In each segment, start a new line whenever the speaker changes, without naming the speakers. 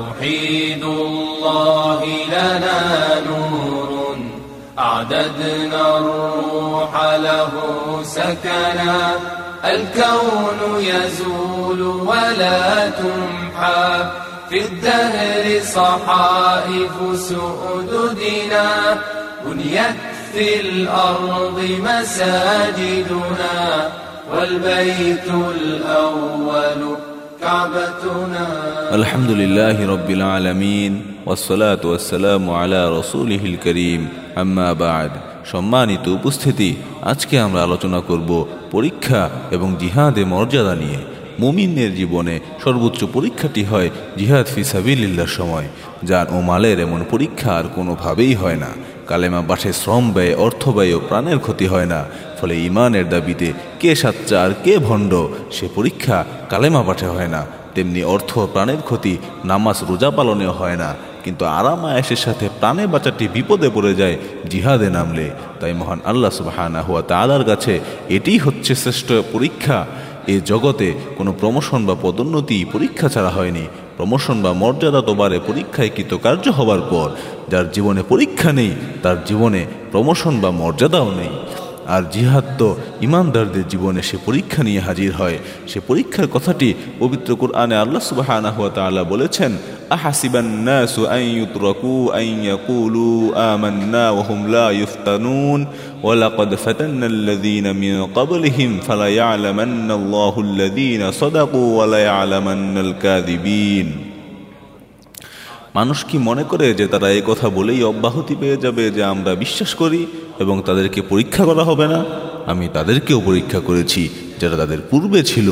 توحيد الله لنا نور. أعددنا الروح له سكنا. الكون يزول ولا تمحى. في الدهر صحائف سؤددنا. بنيت في الأرض مساجدنا. والبيت الأول
الحمد لله رب العالمين والصلاة والسلام على رسوله الكريم أما بعد সম্মানিত উপস্থিতি আজকে আমরা আলোচনা করব পরীক্ষা এবং জিহাদে মর্যাদা নিয়ে মুমিনের জীবনে সর্বোচ্চ পরীক্ষাটি হয় জিহাদ ফি সাবিলিল্লার সময় যার ও মালের এমন পরীক্ষা আর কোনোভাবেই হয় না কালেমা বাসে শ্রম ব্যয়, অর্থ ব্যয় ও প্রাণের ক্ষতি হয় না। ফলে ইমানের দাবিতে কে সাচ্চা আর কে ভণ্ড, সে পরীক্ষা কালেমা পাঠে হয় না। তেমনি অর্থ প্রাণের ক্ষতি নামাজ রোজা পালনেও হয় না। কিন্তু আরাম আয়েসের সাথে প্রাণে বাঁচাটি বিপদে পড়ে যায়, জিহাদে নামলে। তাই মহান আল্লাহ সুবাহানা হুয়া তালার কাছে এটিই হচ্ছে শ্রেষ্ঠ পরীক্ষা। এ জগতে কোনো প্রমোশন বা পদোন্নতি পরীক্ষা ছাড়া হয়নি। প্রমোশন বা মর্যাদা তো বারে পরীক্ষায় কৃতকার্য হবার পর। যার জীবনে পরীক্ষা নেই, তার জীবনে প্রমোশন বা মর্যাদাও নেই। আর জিহাদ তো ইমানদারদের জীবনে সে পরীক্ষা নিয়ে হাজির হয়। সে পরীক্ষার কথাটি পবিত্র কুরআনে আল্লাহ তাআলা বলেছেন আহাসিবান নাসু আন ইউতরাকু আন ইয়াকুলু আমান্না ওয়া হুম লা ইফতানুন ولقد فتنا الذين من قبلهم فليعلمن الله الذين صدقوا وليعلمن الكاذبين মানুষ কি মনে করে যে তারা এই কথা বলেই অব্যাহতি পেয়ে যাবে যে আমরা বিশ্বাস করি এবং তাদেরকে পরীক্ষা করা হবে না আমি তাদেরকেও পরীক্ষা করেছি যারা তাদের পূর্বে ছিল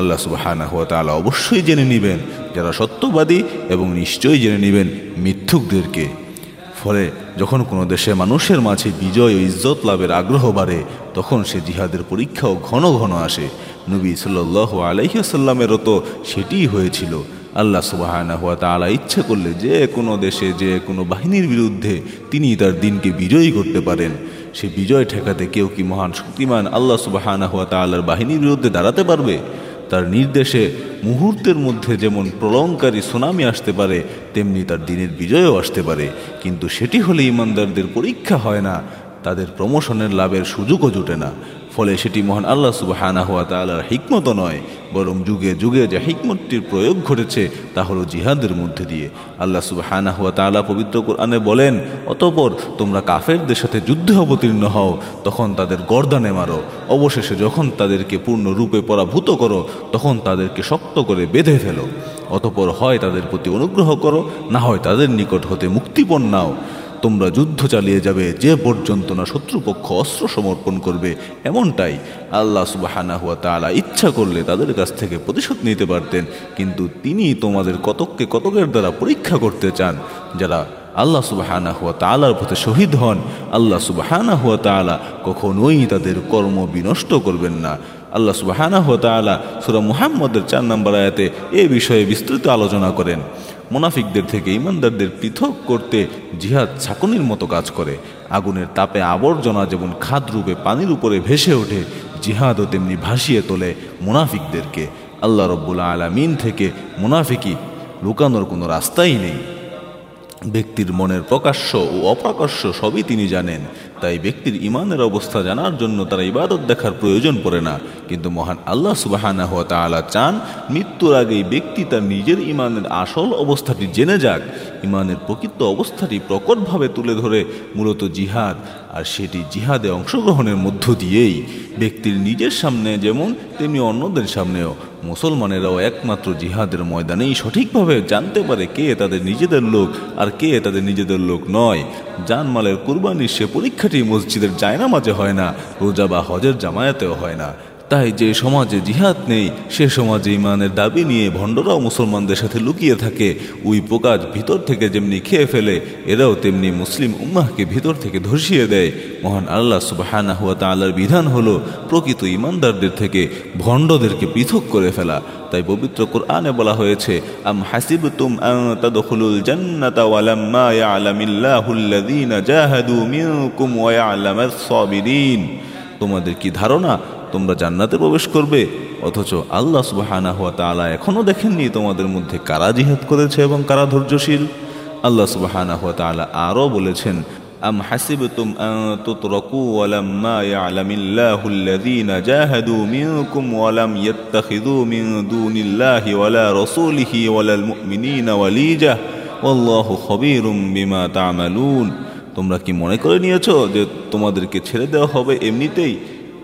আল্লাহ সুবাহানা হুয়া তালা অবশ্যই জেনে নেবেন যারা সত্যবাদী এবং নিশ্চয়ই জেনে নেবেন মিথ্যুকদেরকে। ফলে যখন কোনো দেশে মানুষের মাঝে বিজয় ও ইজ্জত লাভের আগ্রহ বাড়ে, তখন সে জিহাদের পরীক্ষাও ঘন ঘন আসে। নবী সাল্লাহ আলহিহাসাল্লামেরও তো সেটিই হয়েছিল। আল্লাহ সুবাহানা হুয়া তালা ইচ্ছে করলে যে কোনো দেশে, যে কোনো বাহিনীর বিরুদ্ধে তিনি তার দিনকে বিজয়ী করতে পারেন। সে বিজয় ঠেকাতে কেউ কি মহান শক্তিমান আল্লাহ সুবাহানা হুয়া তাল্লার বাহিনীর বিরুদ্ধে দাঁড়াতে পারবে? তার নির্দেশে মুহূর্তের মধ্যে যেমন প্রলঙ্কারী সুনামি আসতে পারে, তেমনি তার দিনের বিজয়ও আসতে পারে। কিন্তু সেটি হলে ইমানদারদের পরীক্ষা হয় না, তাদের প্রমোশনের লাভের সুযোগও জুটে না। ফলে সেটি মহান আল্লাহ সুবাহানা হুয়া তালার হিকমত নয়, বরং যুগে যুগে যে হিকমতটির প্রয়োগ ঘটেছে, তা হলো জিহাদের মধ্যে দিয়ে। আল্লাহ সুবাহানা হুয়া তালা পবিত্র কোরআনে বলেন, অতপর তোমরা কাফেরদের সাথে যুদ্ধে অবতীর্ণ হও, তখন তাদের গর্দানে মারো। অবশেষে যখন তাদেরকে পূর্ণরূপে পরাভূত করো, তখন তাদেরকে শক্ত করে বেঁধে ফেলো। অতপর হয় তাদের প্রতি অনুগ্রহ করো, না হয় তাদের নিকট হতে মুক্তিপণ নাও। তোমরা যুদ্ধ চালিয়ে যাবে, যে পর্যন্ত না শত্রুপক্ষ অস্ত্র সমর্পণ করবে। এমনটাই আল্লাহ সুবাহানা হুয়া তালা ইচ্ছা করলে তাদের কাছ থেকে প্রতিশোধ নিতে পারতেন। কিন্তু তিনি তোমাদের কতককে কতকের দ্বারা পরীক্ষা করতে চান? যারা আল্লাহ সুবাহানা হুয়া তালার পথে শহীদ হন, আল্লাহ সুবাহানা হুয়া তালা কখনোই তাদের কর্ম বিনষ্ট করবেন না। আল্লাহ সুবাহানা হুয়া তালা সুরা মুহাম্মদের চার নম্বর আয়াতে এ বিষয়ে বিস্তৃত আলোচনা করেন। মুনাফিকদের থেকে ইমানদারদের পৃথক করতে জিহাদ ছাকনির মতো কাজ করে। আগুনের তাপে আবর্জনা যেমন খাদরূপে পানির উপরে ভেসে ওঠে, জিহাদও তেমনি ভাসিয়ে তোলে মুনাফিকদেরকে। আল্লাহ রব্বুল আলমিন থেকে মুনাফিকি লুকানোর কোনো রাস্তাই নেই। ব্যক্তির মনের প্রকাশ্য ও অপ্রকাশ্য সবই তিনি জানেন। তাই ব্যক্তির ইমানের অবস্থা জানার জন্য তারা ইবাদত দেখার প্রয়োজন পড়ে না। কিন্তু মহান আল্লাহ সুবাহানা হওয়া তালা চান, মৃত্যুর আগেই ব্যক্তি তার নিজের ইমানের আসল অবস্থাটি জেনে যাক। ইমানের প্রকৃত অবস্থাটি প্রকটভাবে তুলে ধরে, মূলত জিহাদ, আর সেটি জিহাদে অংশগ্রহণের মধ্য দিয়েই। ব্যক্তির নিজের সামনে যেমন, তেমনি অন্যদের সামনেও। মুসলমানেরাও একমাত্র জিহাদের ময়দানেই সঠিকভাবে জানতে পারে কে তাদের নিজেদের লোক আর কে তাদের নিজেদের লোক নয়। জানমালের কুরবানি সে পরীক্ষাটি মসজিদের জায়নামাজে হয় না রোজা বা হজের জামায়াতেও হয় না। তাই যে সমাজে জিহাদ নেই, সে সমাজে ইমানের দাবি নিয়ে ভণ্ডরাও মুসলমানদের সাথে লুকিয়ে থাকে। ওই পোকাজ ভিতর থেকে যেমনি খেয়ে ফেলে, এরাও তেমনি মুসলিম উম্মাহকে ভিতর থেকে ধসিয়ে দেয়। মহান আল্লাহ সুবাহানা হুয়া তাল্লার বিধান হলো প্রকৃত ইমানদারদের থেকে ভণ্ডদেরকে পৃথক করে ফেলা। তাই পবিত্র কোরআনে বলা হয়েছে, আম হাসিবতুম আন তাদখুলুল জান্নাতা ওয়ালাম্মা ইয়ালামিল্লাহুল্লাযীনা জাহাদু মিনকুম ওয়া ইয়ালামাস সাবিরিন। তোমাদের কি ধারণা? তোমরা জান্নাতে প্রবেশ করবে অথচ আল্লাহ সুবাহানা হুয়া তাআলা এখনো দেখেননি তোমাদের মধ্যে কারা জিহাদ করেছে এবং কারা ধৈর্যশীল আল্লাহ সুবাহানা হুয়া তাআলা আরও বলেছেন أم حسبتم أن تتركوا ولما يعلم الله الذين جاهدوا منكم ولم يتخذوا من دون الله ولا رسوله ولا المؤمنين وليجة والله خبير بما تعملون তোমরা কি মনে করে নিয়েছো যে তোমাদেরকে ছেড়ে দেওয়া হবে এমনিতেই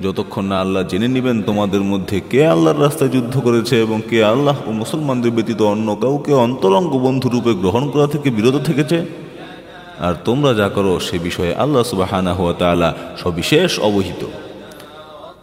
যতক্ষণ না আল্লাহ জেনে নেবেন তোমাদের মধ্যে কে আল্লাহর রাস্তায় যুদ্ধ করেছে এবং কে আল্লাহ ও মুসলমানদের ব্যতীত অন্য কাউকে অন্তরঙ্গ বন্ধুরূপে গ্রহণ করা থেকে বিরত থেকেছে? আর তোমরা যা করো সে বিষয়ে আল্লাহ সুবাহানা হাত তালা সবিশেষ অবহিত।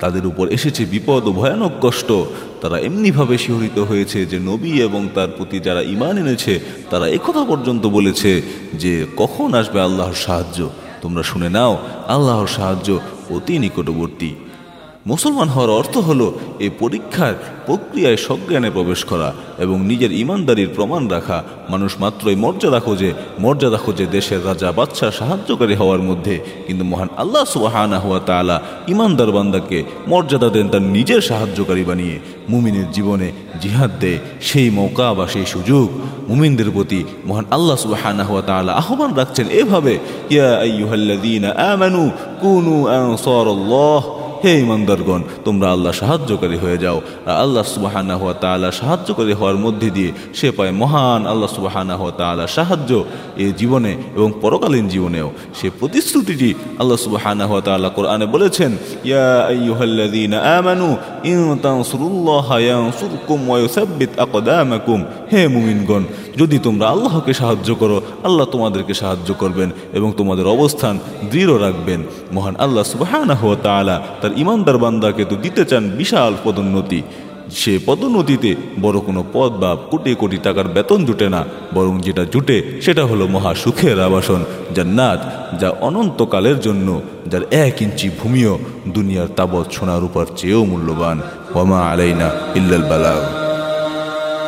তাদের উপর এসেছে বিপদ ও ভয়ানক কষ্ট। তারা এমনিভাবে শিহরিত হয়েছে যে নবী এবং তার প্রতি যারা ইমান এনেছে, তারা একথা পর্যন্ত বলেছে যে, কখন আসবে আল্লাহর সাহায্য? তোমরা শুনে নাও, আল্লাহর সাহায্য অতি নিকটবর্তী। মুসলমান হওয়ার অর্থ হলো এই পরীক্ষার প্রক্রিয়ায় সজ্ঞানে প্রবেশ করা এবং নিজের ইমানদারির প্রমাণ রাখা। মানুষ মাত্রই মর্যাদা খোঁজে মর্যাদা খোঁজে দেশের রাজা বাচ্চা সাহায্যকারী হওয়ার মধ্যে। কিন্তু মহান আল্লাহ সুবাহানা হওয়া তালা ইমানদার বান্দাকে মর্যাদা দেন তার নিজের সাহায্যকারী বানিয়ে। মুমিনের জীবনে জিহাদ দেয় সেই মৌকা বা সেই সুযোগ। মুমিনদের প্রতি মহান আল্লাহ সুবাহানা হওয়া তালা আহ্বান রাখছেন এভাবে, ইয়া আইয়ুহাল্লাযীনা আমানু কুনু আনসারাল্লাহ। হে ইমানদারগণ, তোমরা আল্লাহ সাহায্যকারী হয়ে যাও। আর আল্লাহ সুবাহানা হওয়া তালা সাহায্যকারী হওয়ার মধ্যে দিয়ে সে পায় মহান আল্লাহ সুবাহানা হওয়া তালা সাহায্য এ জীবনে এবং পরকালীন জীবনেও। সে প্রতিশ্রুতিটি আল্লাহ সুবাহানা হওয়া তালা কোরআনে বলেছেন, ইয়া আমানু হে মুমিনগণ, যদি তোমরা আল্লাহকে সাহায্য করো, আল্লাহ তোমাদেরকে সাহায্য করবেন এবং তোমাদের অবস্থান দৃঢ় রাখবেন। মহান আল্লাহ হওয়া তালা তার ইমানদার বান্দাকে তো দিতে চান বিশাল পদোন্নতি। সে পদোন্নতিতে বড় কোনো পদ বা কোটি কোটি টাকার বেতন জুটে না, বরং যেটা জুটে সেটা হলো মহা সুখের আবাসন যার জান্নাত, যা অনন্তকালের জন্য, যার এক ইঞ্চি ভূমিও দুনিয়ার তাবৎ সোনার উপর চেয়েও মূল্যবান। ওমা আলাইনা ইল্লাল বালাগ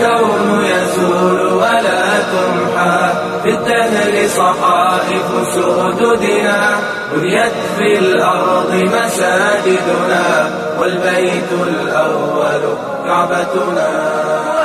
الكون يزول ولا تمحى. في الدهر صحائف سرددنا بنيت في الأرض مساجدنا والبيت الأول كعبتنا.